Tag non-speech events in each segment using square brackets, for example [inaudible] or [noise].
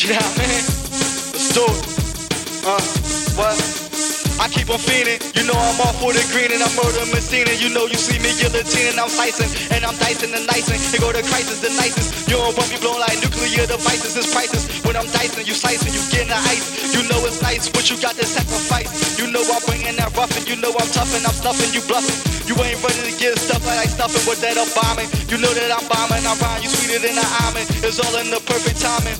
You know I? Let's do it. Uh, what? I keep on feeling, you know I'm all for the green and I'm murder Messina. You know you see me guillotine and I'm slicing and I'm dicing and nicing. And go to crisis, the nicest. You don't want me blown like nuclear devices. It's prices when I'm dicing, you slicing, you getting the ice. You know it's nice, but you got to sacrifice. You know I'm bringing that rough and you know I'm tough and I'm stuffing, you bluffing. You ain't ready to get stuff like stuffing with that up bombing. You know that I'm bombing, I'm rhyme, you sweeter than the. It's all in the perfect timing.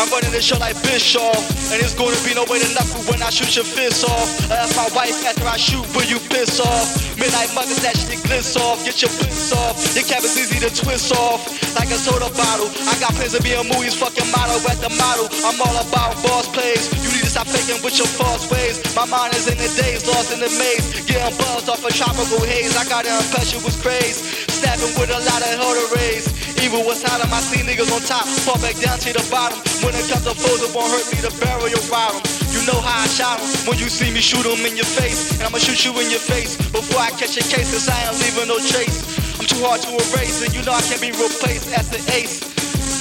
I'm running this show like Bischoff, and it's gonna be no way to knuckle when I shoot your fist off. I ask my wife after I shoot, will you piss off? Midnight muggers, that shit glitz off, get your piss off. Your cap is easy to twist off, like a soda bottle. I got plans to be a movie's fucking model at the model. I'm all about boss plays. You need to stop faking with your false ways. My mind is in the days, lost in the maze. Getting buzzed off a tropical haze. I got an impetuous craze. Snapping with a lot of hurdle rays. Out of my see niggas on top, fall back down to the bottom. When it comes to foes, it won't hurt me to barrel your bottom. You know how I shot shot 'em when you see me shoot shoot 'em in your face. And I'ma shoot you in your face before I catch a case, cause I ain't leaving no trace. I'm too hard to erase, and you know I can't be replaced as the ace.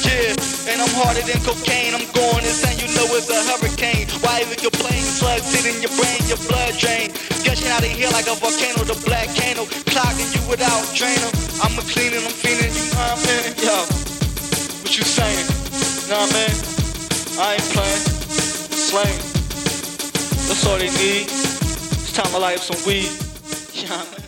Yeah, and I'm harder than cocaine. I'm going insane, you know it's a hurricane. Why even complain? Slugs sit in your brain, your blood drain. Gushing out of here like a volcano, the black candle. Clogging you without drainer. I'm a cleaning, I'm you saying? Know what I mean? I ain't playing. Slang. That's all they need. It's time to light up some weed. [laughs] You know I?